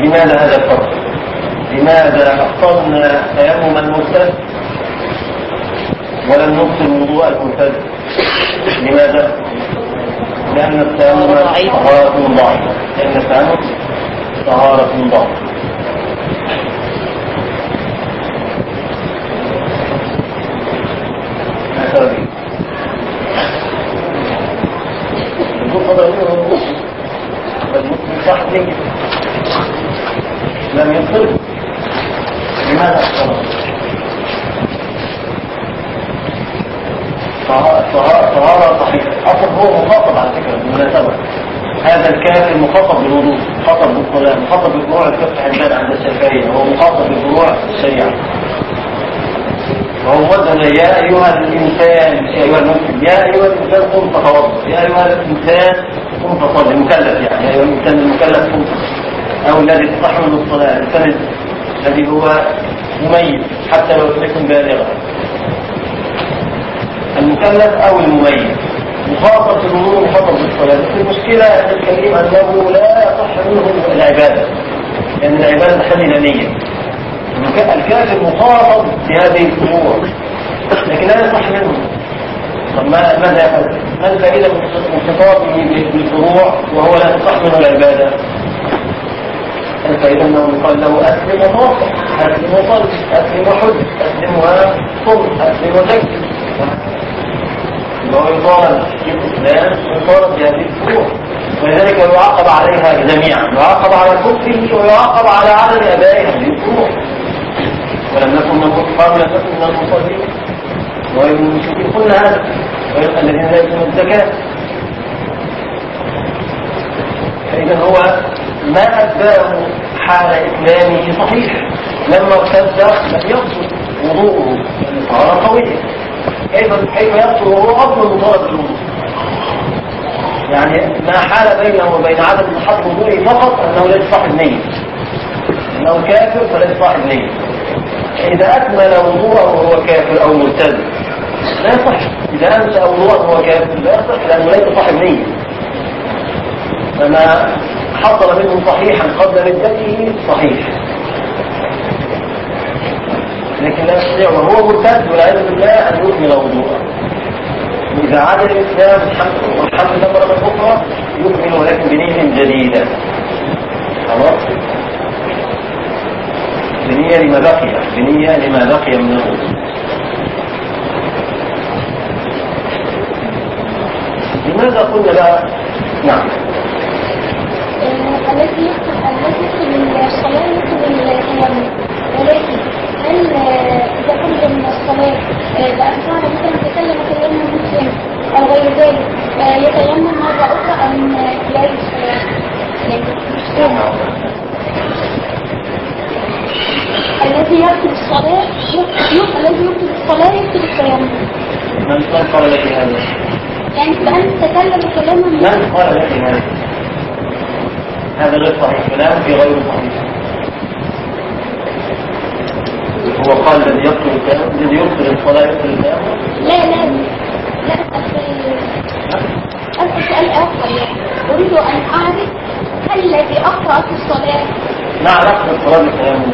لماذا هذا الفرق؟ لماذا أخطرنا تيمم المرتد ولم نبطل وضوء المرتد؟ لماذا؟ لأن التيمم طهارة ضعيفة لأن التيمم طهارة ضعيفة لم يصل لماذا اختلط طهارة صحيحة أصلا هو مخاطب على فكرة بالمناسبة هذا الكافر مخاطب بالوضوء مخاطب بالصلاة مخاطب بفروع الفقه عندنا عند الشافعية هو مخاطب بفروع الشريعة. وهو موجه يا أيها الإنسان يا أيها المسلم يا أيها الإنسان قم فتوضأ يا أيها الإنسان قم فصلي المكلف يعني يا أيها الإنسان المكلف قم أو الذي تستحمل الصلاة الإنسان الذي هو مميز حتى لو لم يكن بالغا. المكلف أو المميز. مخاطب الأمور مخاطب بالصلاة بس المشكلة أن الكريم أنه لا يصح منه العبادة. لأن العبادة إلى نية. الكافر مخاطب بهذه الأمور. لكن لا يصح منه. طب ما ماذا يفعل؟ ما الفائدة من خطابه بالفروع وهو لا تصح منه العبادة؟ الفائدة أنه يقال له أسلم وتوقف أسلم وصل أسلم وحج أسلم وصل أسلم وزكي وهو يطالب في الإسلام يطالب بهذه الفروع ولذلك يعاقب عليها جميعا. يعاقب على كفره ويعاقب على عدم أداء هذه الفروع ولم نكن نقول قالوا لم نكن من المصلين. ومن المشركين قلنا هذا الذين لا يؤتون الزكاة. فإذا هو ما أداه حال إسلامه صحيح. لما ارتد لم يقصد وضوءه. لأن طهارة قوية كيف كيف وضوءه أفضل من طلب الوضوء يعني ما حال بينه وبين عدم صحة وضوءه فقط أنه ليس صاحب نية. أنه كافر فليس صاحب نية. إذا أكمل وضوءه وهو كافر أو مرتد لا يصح. إذا أنسى وضوءه وهو كافر لا يصح. لأنه ليس صاحب نية. فما حصل منه صحيحا قبل ردته صحيح. لكن لا يستطيع وهو مرتد والعياذ بالله أن يكمل وضوءه وإذا عاد الإسلام والحمد لله مرة أخرى يكمل ولكن بنية جديدة. خلاص؟ بنية لما بقي بنية لما بقي من الوضوء لماذا قلنا لا؟ نعم. الذي يكتب الذي يكتب الصلاة يكتب التيمم ولكن إذا خرج من الصلاة بأفعال مثلا تكلم كلام مسلم أو غير ذلك يتيمم مرة أخرى أم لا؟ الذي يكتب الصلاة الذي يكتب الصلاة يكتب التيمم من قال لك هذا؟ يعني فأنت تكلم كلاما من قال لك هذا؟ هذا غير صحيح كلام في غير صحيح هو قال الذي يبطل التيمم الذي يبطل الصلاة يبطل التيمم لا لا لا أسأل أسأل سؤال آخر. يعني أريد أن أعرف هل الذي أقرأ في الصلاة ما علاقة الصلاة بالتيمم؟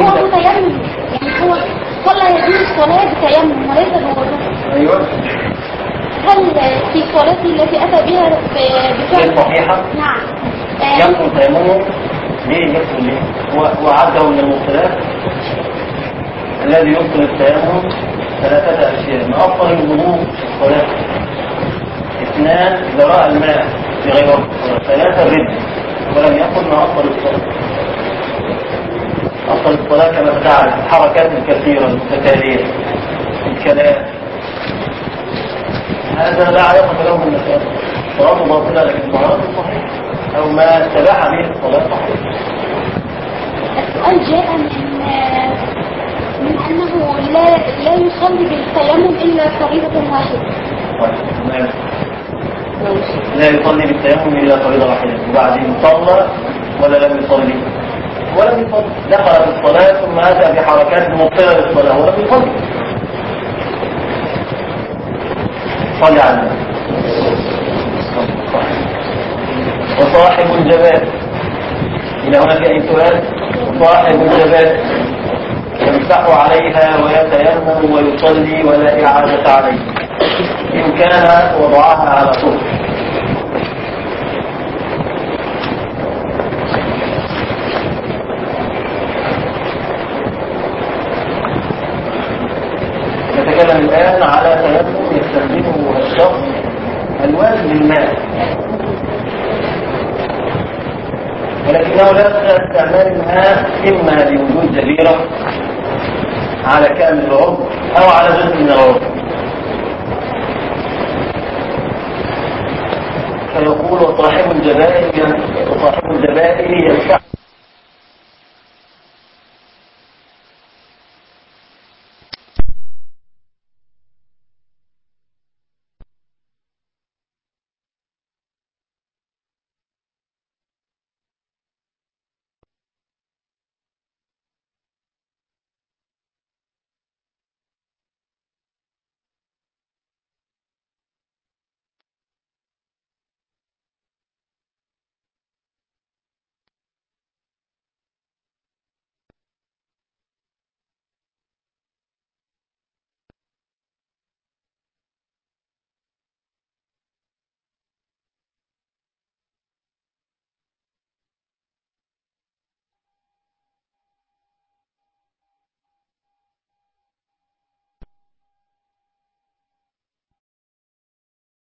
هو متيمم؟ يعني هو صلى هذه الصلاة بتيمم وليس بوضوء. أيوه. هل في صلاتي التي أتى بها بفعل صحيحة؟ نعم. يبطل تيممه؟ ليه يبطل ليه؟ هو هو عده من المبتلات الذي يبطل التيمم ثلاثة أشياء من أفضل الوضوء الصلاة؟ اثنان رأى الماء في غير الصلاة. ثلاثة الرد ولم يقل ما أفضل الصلاة. أفضل الصلاة كما تعرف الحركات الكثيرة المتتالية الكلام. هذا لا علاقة له بالمسألة صلاته باطلة لكن صلاته صحيح أو ما تبع به الصلاة صحيح السؤال جاء من من أنه لا لا يصلي بالتيمم إلا فريضة واحدة. لا يصلي بالتيمم إلا فريضة واحدة. وبعدين صلى ولا لم يصلي. ولم يصلي. دخل في الصلاة ثم أتى بحركات مبطلة للصلاة ولم يصلي. صلي على النبي. وصاحب الجبال. إلى هناك أي سؤال؟ صاحب الجبال. يمسح عليها ويتيمم ويصلي ولا إعادة عليه. إن كان وضعها على طول. نتكلم الآن على تيمم يستخدمه الشخص الوان للماء. ولكنه لا استعمال الماء إما لوجود جزيرة على كامل العضو أو على جزء من العضو فيقول وصاحب الجبائر وصاحب الجبائر يمسح